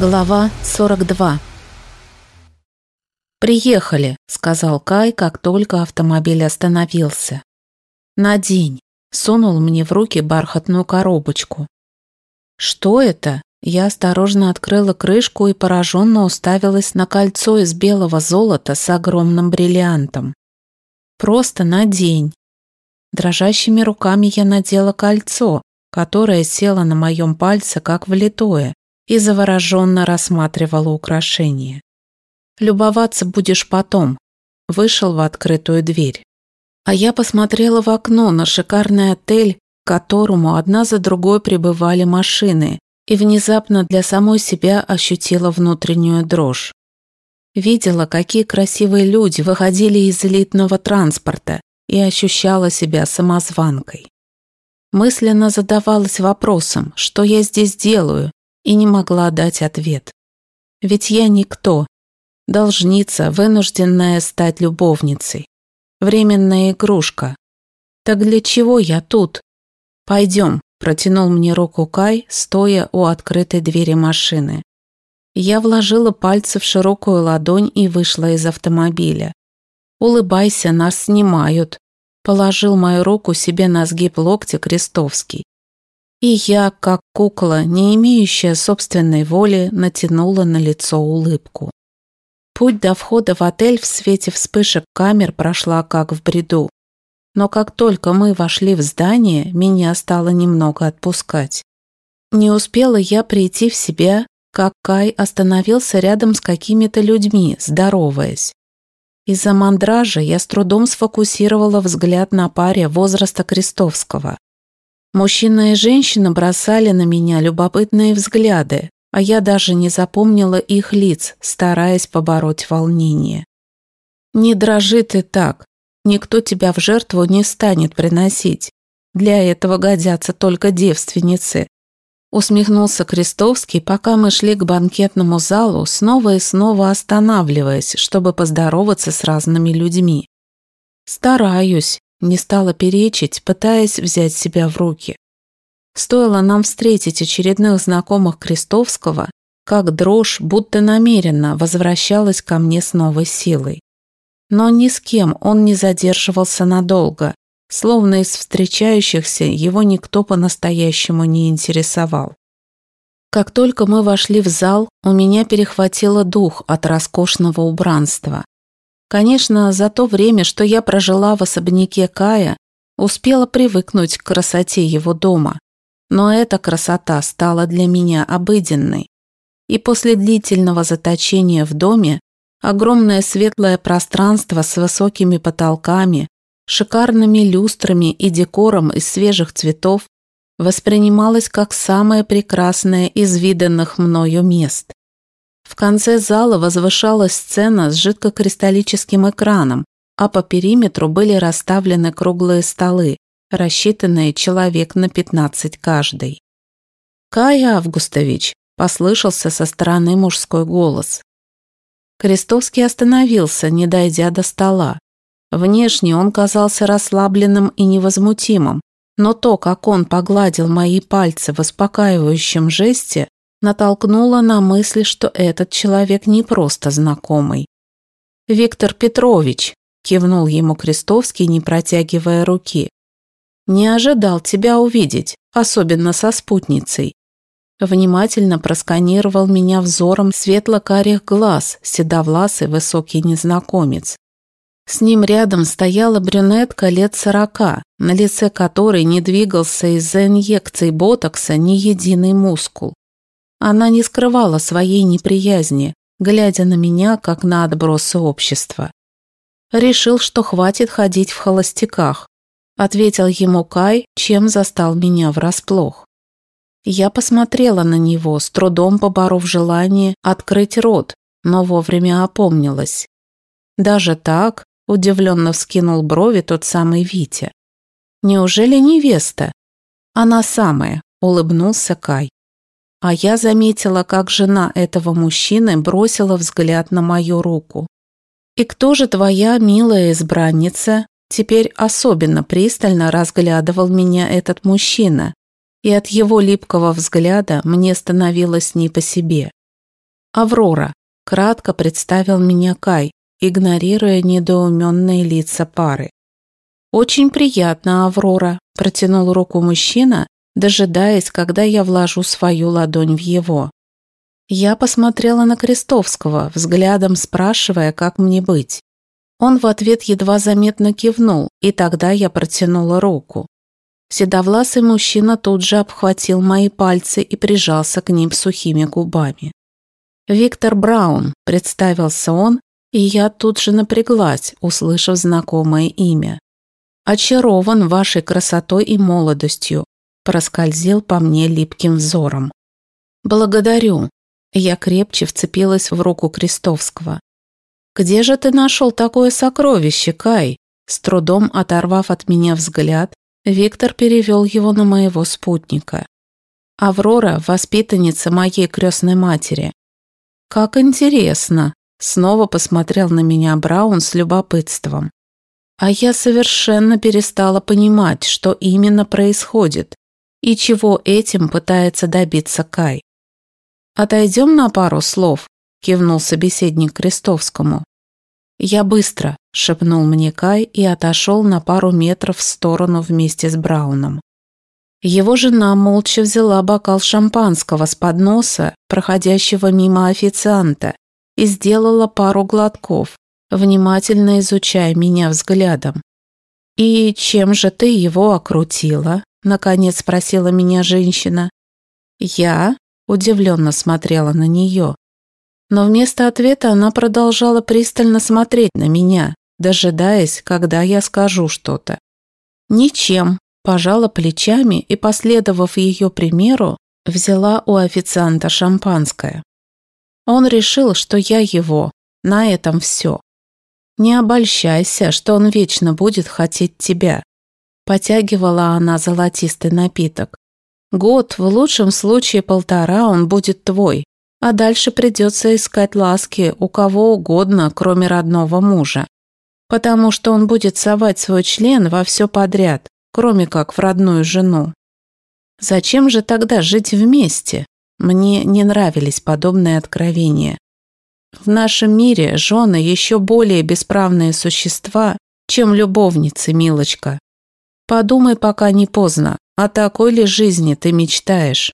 Глава 42 «Приехали», — сказал Кай, как только автомобиль остановился. «На день», — сунул мне в руки бархатную коробочку. «Что это?» Я осторожно открыла крышку и пораженно уставилась на кольцо из белого золота с огромным бриллиантом. «Просто на день». Дрожащими руками я надела кольцо, которое село на моем пальце как влитое, и завороженно рассматривала украшение. «Любоваться будешь потом», вышел в открытую дверь. А я посмотрела в окно на шикарный отель, к которому одна за другой прибывали машины, и внезапно для самой себя ощутила внутреннюю дрожь. Видела, какие красивые люди выходили из элитного транспорта и ощущала себя самозванкой. Мысленно задавалась вопросом, что я здесь делаю, и не могла дать ответ. Ведь я никто, должница, вынужденная стать любовницей, временная игрушка. Так для чего я тут? Пойдем, протянул мне руку Кай, стоя у открытой двери машины. Я вложила пальцы в широкую ладонь и вышла из автомобиля. «Улыбайся, нас снимают», – положил мою руку себе на сгиб локтя Крестовский. И я, как кукла, не имеющая собственной воли, натянула на лицо улыбку. Путь до входа в отель в свете вспышек камер прошла как в бреду. Но как только мы вошли в здание, меня стало немного отпускать. Не успела я прийти в себя, как Кай остановился рядом с какими-то людьми, здороваясь. Из-за мандража я с трудом сфокусировала взгляд на паре возраста Крестовского. Мужчина и женщина бросали на меня любопытные взгляды, а я даже не запомнила их лиц, стараясь побороть волнение. «Не дрожи ты так, никто тебя в жертву не станет приносить. Для этого годятся только девственницы». Усмехнулся Крестовский, пока мы шли к банкетному залу, снова и снова останавливаясь, чтобы поздороваться с разными людьми. «Стараюсь», не стала перечить, пытаясь взять себя в руки. Стоило нам встретить очередных знакомых Крестовского, как дрожь, будто намеренно, возвращалась ко мне с новой силой. Но ни с кем он не задерживался надолго, словно из встречающихся его никто по-настоящему не интересовал. Как только мы вошли в зал, у меня перехватило дух от роскошного убранства. Конечно, за то время, что я прожила в особняке Кая, успела привыкнуть к красоте его дома. Но эта красота стала для меня обыденной. И после длительного заточения в доме огромное светлое пространство с высокими потолками, шикарными люстрами и декором из свежих цветов воспринималось как самое прекрасное из виданных мною мест. В конце зала возвышалась сцена с жидкокристаллическим экраном, а по периметру были расставлены круглые столы, рассчитанные человек на 15 каждый. «Кай Августович», – послышался со стороны мужской голос. Крестовский остановился, не дойдя до стола. Внешне он казался расслабленным и невозмутимым, но то, как он погладил мои пальцы в успокаивающем жесте, натолкнула на мысль, что этот человек не просто знакомый. «Виктор Петрович», – кивнул ему Крестовский, не протягивая руки. «Не ожидал тебя увидеть, особенно со спутницей». Внимательно просканировал меня взором светло-карих глаз, седовласый высокий незнакомец. С ним рядом стояла брюнетка лет сорока, на лице которой не двигался из-за инъекций ботокса ни единый мускул. Она не скрывала своей неприязни, глядя на меня, как на отбросы общества. Решил, что хватит ходить в холостяках. Ответил ему Кай, чем застал меня врасплох. Я посмотрела на него, с трудом поборов желание открыть рот, но вовремя опомнилась. Даже так, удивленно вскинул брови тот самый Витя. Неужели невеста? Она самая, улыбнулся Кай. А я заметила, как жена этого мужчины бросила взгляд на мою руку. «И кто же твоя милая избранница?» Теперь особенно пристально разглядывал меня этот мужчина, и от его липкого взгляда мне становилось не по себе. «Аврора», – кратко представил меня Кай, игнорируя недоуменные лица пары. «Очень приятно, Аврора», – протянул руку мужчина, дожидаясь, когда я вложу свою ладонь в его. Я посмотрела на Крестовского, взглядом спрашивая, как мне быть. Он в ответ едва заметно кивнул, и тогда я протянула руку. Седовласый мужчина тут же обхватил мои пальцы и прижался к ним сухими губами. «Виктор Браун», – представился он, и я тут же напряглась, услышав знакомое имя. «Очарован вашей красотой и молодостью», – проскользил по мне липким взором. «Благодарю». Я крепче вцепилась в руку Крестовского. «Где же ты нашел такое сокровище, Кай?» С трудом оторвав от меня взгляд, Виктор перевел его на моего спутника. «Аврора – воспитанница моей крестной матери». «Как интересно!» – снова посмотрел на меня Браун с любопытством. А я совершенно перестала понимать, что именно происходит и чего этим пытается добиться Кай. «Отойдем на пару слов», – кивнул собеседник Крестовскому. «Я быстро», – шепнул мне Кай и отошел на пару метров в сторону вместе с Брауном. Его жена молча взяла бокал шампанского с подноса, проходящего мимо официанта, и сделала пару глотков, внимательно изучая меня взглядом. «И чем же ты его окрутила?» – наконец спросила меня женщина. Я удивленно смотрела на нее. Но вместо ответа она продолжала пристально смотреть на меня, дожидаясь, когда я скажу что-то. «Ничем», – пожала плечами и, последовав ее примеру, взяла у официанта шампанское. Он решил, что я его, на этом все. Не обольщайся, что он вечно будет хотеть тебя. Потягивала она золотистый напиток. Год, в лучшем случае полтора, он будет твой, а дальше придется искать ласки у кого угодно, кроме родного мужа. Потому что он будет совать свой член во все подряд, кроме как в родную жену. Зачем же тогда жить вместе? Мне не нравились подобные откровения. В нашем мире жены еще более бесправные существа, чем любовницы, милочка. Подумай, пока не поздно, о такой ли жизни ты мечтаешь?